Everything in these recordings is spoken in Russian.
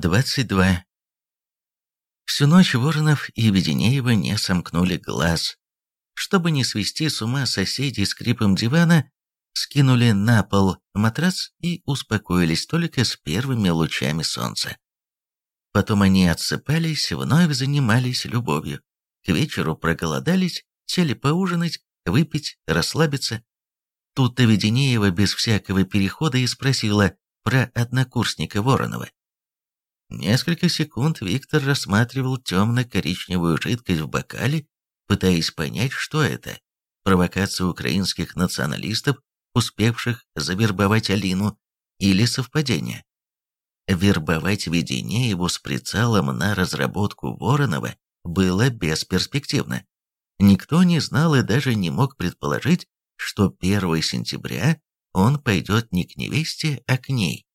22. Всю ночь Воронов и Веденеева не сомкнули глаз. Чтобы не свести с ума соседей скрипом дивана, скинули на пол матрас и успокоились только с первыми лучами солнца. Потом они отсыпались, вновь занимались любовью. К вечеру проголодались, сели поужинать, выпить, расслабиться. Тут-то Веденеева без всякого перехода и спросила про однокурсника Воронова. Несколько секунд Виктор рассматривал темно-коричневую жидкость в бокале, пытаясь понять, что это. Провокация украинских националистов, успевших завербовать Алину, или совпадение. Вербовать Веденееву с прицелом на разработку Воронова было бесперспективно. Никто не знал и даже не мог предположить, что 1 сентября он пойдет не к невесте, а к ней.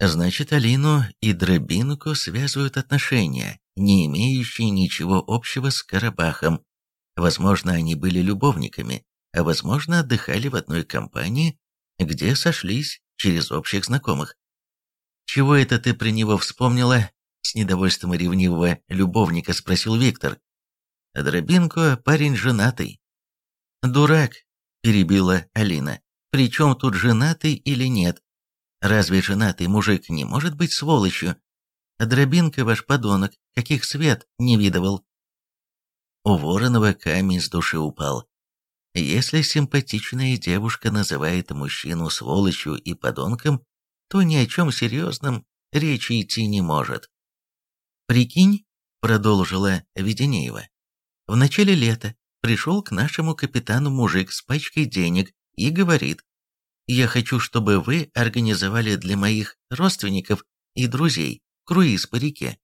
Значит, Алину и Дробинку связывают отношения, не имеющие ничего общего с Карабахом. Возможно, они были любовниками, а возможно, отдыхали в одной компании, где сошлись через общих знакомых. «Чего это ты при него вспомнила?» С недовольством ревнивого любовника спросил Виктор. Дробинко парень женатый. «Дурак», — перебила Алина. «При чем тут женатый или нет? Разве женатый мужик не может быть сволочью? Дробинка ваш подонок, каких свет не видывал». У Воронова камень с души упал. Если симпатичная девушка называет мужчину сволочью и подонком, то ни о чем серьезном речи идти не может. «Прикинь», — продолжила Веденеева, — «в начале лета пришел к нашему капитану мужик с пачкой денег и говорит, «Я хочу, чтобы вы организовали для моих родственников и друзей круиз по реке».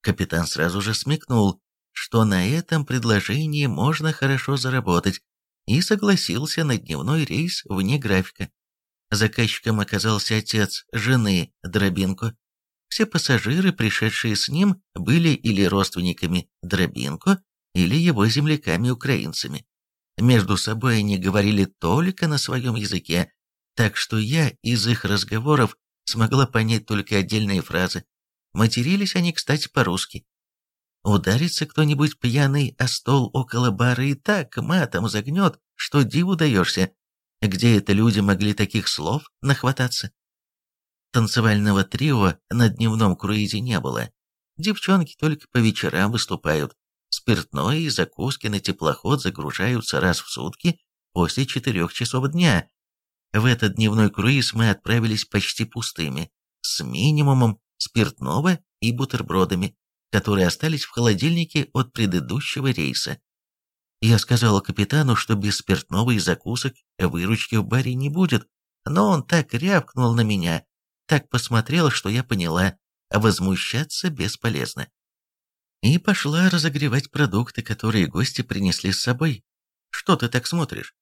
Капитан сразу же смекнул, что на этом предложении можно хорошо заработать, и согласился на дневной рейс вне графика. Заказчиком оказался отец жены Дробинко. Все пассажиры, пришедшие с ним, были или родственниками Дробинко, или его земляками-украинцами. Между собой они говорили только на своем языке, так что я из их разговоров смогла понять только отдельные фразы. Матерились они, кстати, по-русски. Ударится кто-нибудь пьяный о стол около бара и так матом загнет, что диву даешься. Где это люди могли таких слов нахвататься? Танцевального трио на дневном круизе не было. Девчонки только по вечерам выступают. Спиртное и закуски на теплоход загружаются раз в сутки после четырех часов дня. В этот дневной круиз мы отправились почти пустыми, с минимумом спиртного и бутербродами, которые остались в холодильнике от предыдущего рейса. Я сказала капитану, что без спиртного и закусок выручки в баре не будет, но он так рявкнул на меня, так посмотрел, что я поняла, возмущаться бесполезно. И пошла разогревать продукты, которые гости принесли с собой. Что ты так смотришь?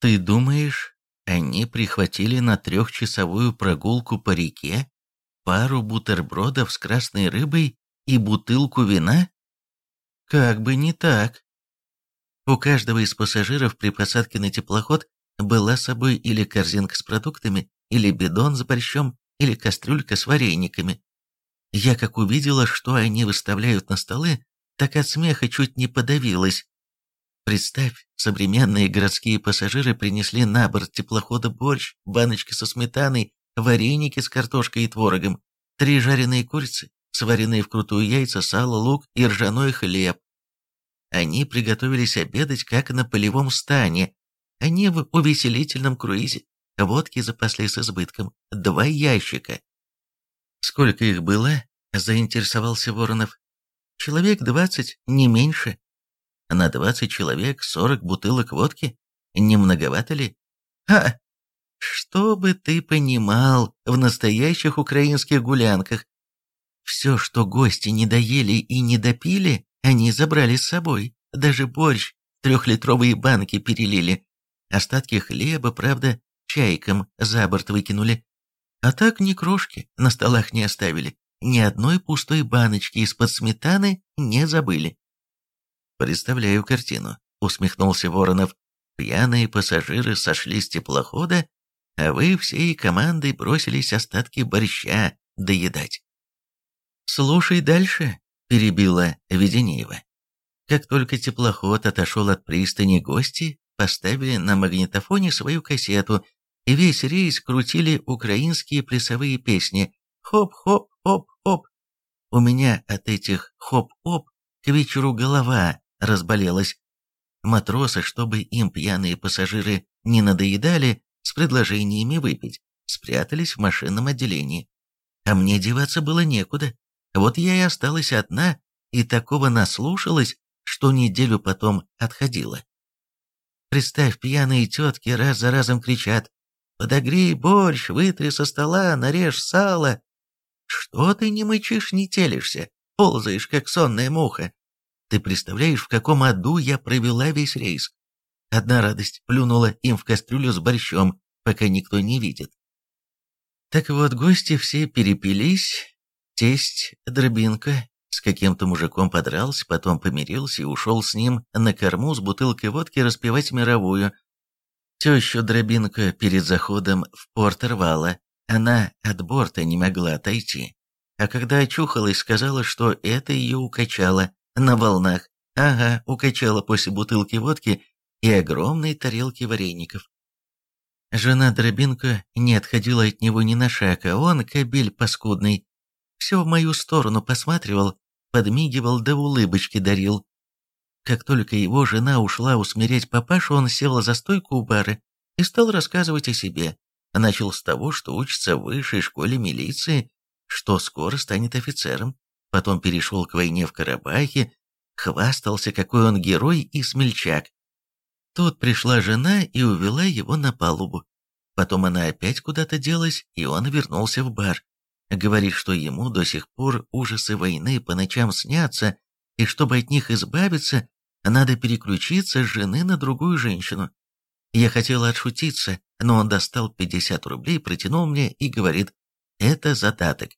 Ты думаешь, они прихватили на трехчасовую прогулку по реке пару бутербродов с красной рыбой и бутылку вина? Как бы не так. У каждого из пассажиров при посадке на теплоход была с собой или корзинка с продуктами, или бидон с борщом, или кастрюлька с варениками. Я как увидела, что они выставляют на столы, так от смеха чуть не подавилась. Представь, современные городские пассажиры принесли на борт теплохода борщ, баночки со сметаной, вареники с картошкой и творогом, три жареные курицы, сваренные вкрутую яйца, сало, лук и ржаной хлеб, они приготовились обедать, как на полевом стане, а не в увеселительном круизе. Водки запасли с избытком. Два ящика. Сколько их было? Заинтересовался Воронов. Человек двадцать, не меньше. На двадцать человек сорок бутылок водки? Не многовато ли? А, чтобы ты понимал, в настоящих украинских гулянках все, что гости не доели и не допили, они забрали с собой, даже борщ, трехлитровые банки перелили. Остатки хлеба, правда, чайком за борт выкинули. А так ни крошки на столах не оставили, ни одной пустой баночки из-под сметаны не забыли. «Представляю картину», — усмехнулся Воронов. «Пьяные пассажиры сошли с теплохода, а вы всей командой бросились остатки борща доедать». «Слушай дальше», — перебила Веденеева. Как только теплоход отошел от пристани, гости поставили на магнитофоне свою кассету, и весь рейс крутили украинские плясовые песни «Хоп-хоп-хоп-хоп». У меня от этих «хоп-хоп» к вечеру голова разболелась. Матросы, чтобы им пьяные пассажиры не надоедали с предложениями выпить, спрятались в машинном отделении. А мне деваться было некуда. Вот я и осталась одна, и такого наслушалась, что неделю потом отходила. Представь, пьяные тетки раз за разом кричат «Подогрей борщ, вытри со стола, нарежь сало». Что ты не мычишь, не телишься, ползаешь, как сонная муха? Ты представляешь, в каком аду я провела весь рейс? Одна радость плюнула им в кастрюлю с борщом, пока никто не видит. Так вот, гости все перепились, тесть Дробинка с каким-то мужиком подрался, потом помирился и ушел с ним на корму с бутылкой водки распивать мировую. Тещу Дробинка перед заходом в порт рвала, она от борта не могла отойти. А когда очухалась, сказала, что это ее укачало на волнах. Ага, укачало после бутылки водки и огромной тарелки вареников. Жена Дробинка не отходила от него ни на шаг, а он, кобель паскудный, все в мою сторону посматривал, подмигивал да улыбочки дарил. Как только его жена ушла усмирять папашу, он сел за стойку у бара и стал рассказывать о себе. Начал с того, что учится в высшей школе милиции, что скоро станет офицером, потом перешел к войне в Карабахе, хвастался, какой он герой и смельчак. Тут пришла жена и увела его на палубу. Потом она опять куда-то делась, и он вернулся в бар. Говорит, что ему до сих пор ужасы войны по ночам снятся, и чтобы от них избавиться, надо переключиться с жены на другую женщину. Я хотела отшутиться, но он достал 50 рублей, протянул мне и говорит, это задаток.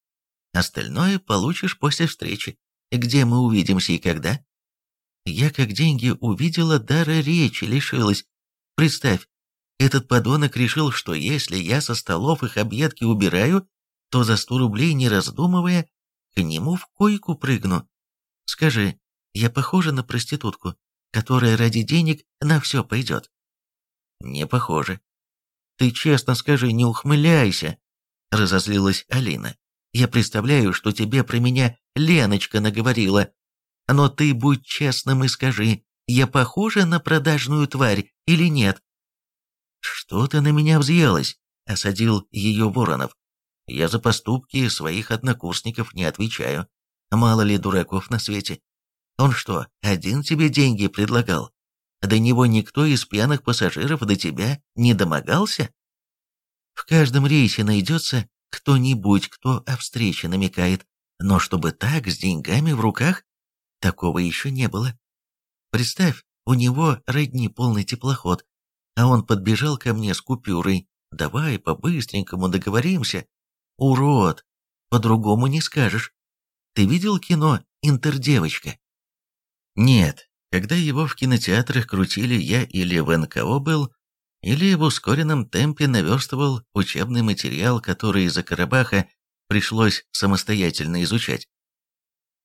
Остальное получишь после встречи. Где мы увидимся и когда? Я как деньги увидела, дара речи лишилась. Представь, этот подонок решил, что если я со столов их объедки убираю, то за сто рублей, не раздумывая, к нему в койку прыгну. Скажи, я похожа на проститутку, которая ради денег на все пойдет? Не похоже. Ты честно скажи, не ухмыляйся, разозлилась Алина. Я представляю, что тебе про меня Леночка наговорила, но ты будь честным и скажи, я похожа на продажную тварь или нет?» «Что ты на меня взъелась?» — осадил ее Воронов. «Я за поступки своих однокурсников не отвечаю. Мало ли дураков на свете. Он что, один тебе деньги предлагал? До него никто из пьяных пассажиров до тебя не домогался?» В каждом рейсе найдется кто-нибудь, кто о встрече намекает, но чтобы так, с деньгами в руках, Такого еще не было. Представь, у него родни полный теплоход, а он подбежал ко мне с купюрой. Давай по-быстренькому договоримся. Урод, по-другому не скажешь. Ты видел кино «Интердевочка»? Нет, когда его в кинотеатрах крутили, я или в НКО был, или в ускоренном темпе наверстывал учебный материал, который из-за Карабаха пришлось самостоятельно изучать.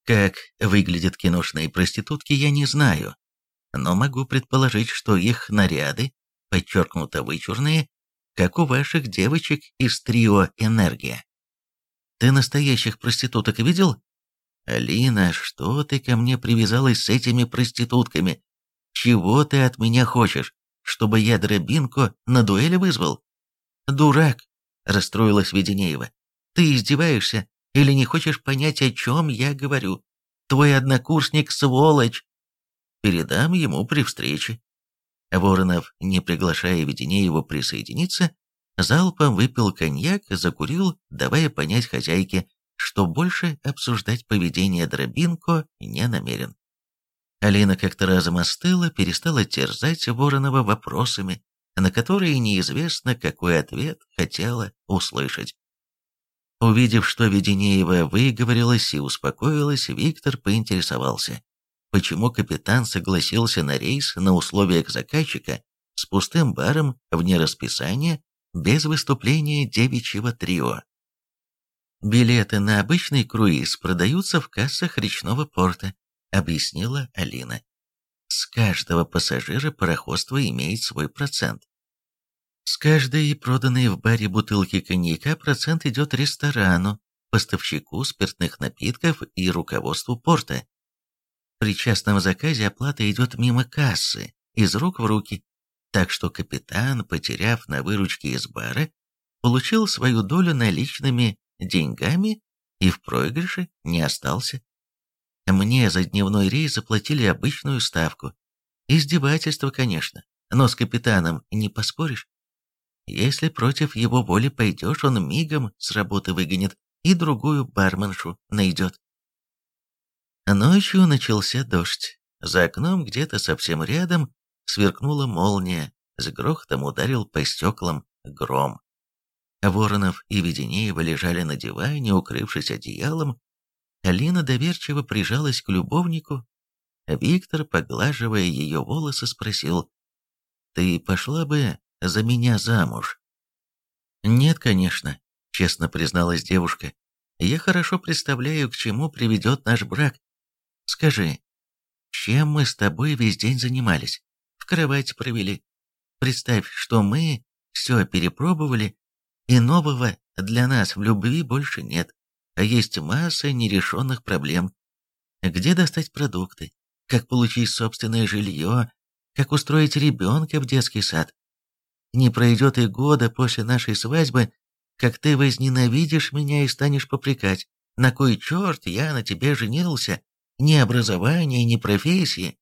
Как выглядят киношные проститутки, я не знаю, но могу предположить, что их наряды подчеркнуто вычурные, как у ваших девочек из трио «Энергия». Ты настоящих проституток видел? Алина, что ты ко мне привязалась с этими проститутками? Чего ты от меня хочешь? Чтобы я дробинку на дуэли вызвал? Дурак, расстроилась Веденеева. Ты издеваешься? Или не хочешь понять, о чем я говорю? Твой однокурсник сволочь. Передам ему при встрече. Воронов, не приглашая Веденеева присоединиться, залпом выпил коньяк, закурил, давая понять хозяйке, что больше обсуждать поведение Дробинко не намерен. Алина как-то разом остыла, перестала терзать Воронова вопросами, на которые неизвестно, какой ответ хотела услышать. Увидев, что Веденеева выговорилась и успокоилась, Виктор поинтересовался, почему капитан согласился на рейс на условиях заказчика с пустым баром вне расписания без выступления девичьего трио. Билеты на обычный круиз продаются в кассах речного порта, объяснила Алина. С каждого пассажира пароходство имеет свой процент. С каждой проданной в баре бутылки коньяка процент идет ресторану, поставщику спиртных напитков и руководству порта. При частном заказе оплата идет мимо кассы, из рук в руки, так что капитан, потеряв на выручке из бара, получил свою долю наличными деньгами и в проигрыше не остался. Мне за дневной рейс заплатили обычную ставку. Издевательство, конечно, но с капитаном не поспоришь. Если против его воли пойдешь, он мигом с работы выгонит и другую барменшу найдет. Ночью начался дождь. За окном где-то совсем рядом сверкнула молния, с грохотом ударил по стеклам гром. Воронов и Веденеева лежали на диване, укрывшись одеялом. Алина доверчиво прижалась к любовнику. Виктор, поглаживая ее волосы, спросил, «Ты пошла бы за меня замуж?» «Нет, конечно», — честно призналась девушка. «Я хорошо представляю, к чему приведет наш брак. Скажи, чем мы с тобой весь день занимались? В кровати провели. Представь, что мы все перепробовали, и нового для нас в любви больше нет, есть масса нерешенных проблем. Где достать продукты? Как получить собственное жилье? Как устроить ребенка в детский сад? Не пройдет и года после нашей свадьбы, как ты возненавидишь меня и станешь попрекать. На кой черт я на тебе женился? Ни образования, ни профессии.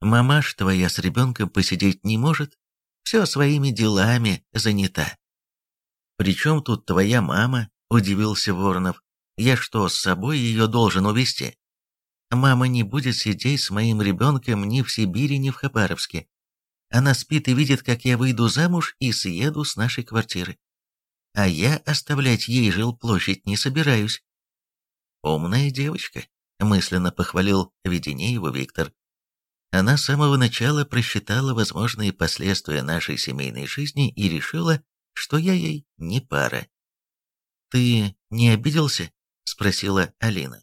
Мамаш твоя с ребенком посидеть не может, все своими делами занята. «При чем тут твоя мама?» – удивился Воронов. «Я что, с собой ее должен увезти?» «Мама не будет сидеть с моим ребенком ни в Сибири, ни в Хабаровске. Она спит и видит, как я выйду замуж и съеду с нашей квартиры. А я оставлять ей жилплощадь не собираюсь». «Умная девочка», – мысленно похвалил Веденееву Виктор. Она с самого начала просчитала возможные последствия нашей семейной жизни и решила, что я ей не пара. «Ты не обиделся?» – спросила Алина.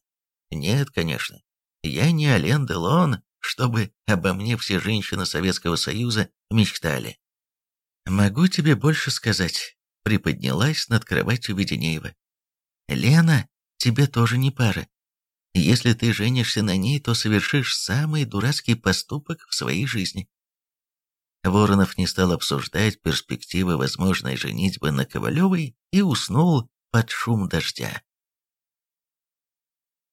«Нет, конечно. Я не Ален Делон, чтобы обо мне все женщины Советского Союза мечтали. Могу тебе больше сказать», – приподнялась над кроватью Веденеева. «Лена, тебе тоже не пара. Если ты женишься на ней, то совершишь самый дурацкий поступок в своей жизни. Воронов не стал обсуждать перспективы возможной женитьбы на Ковалевой и уснул под шум дождя.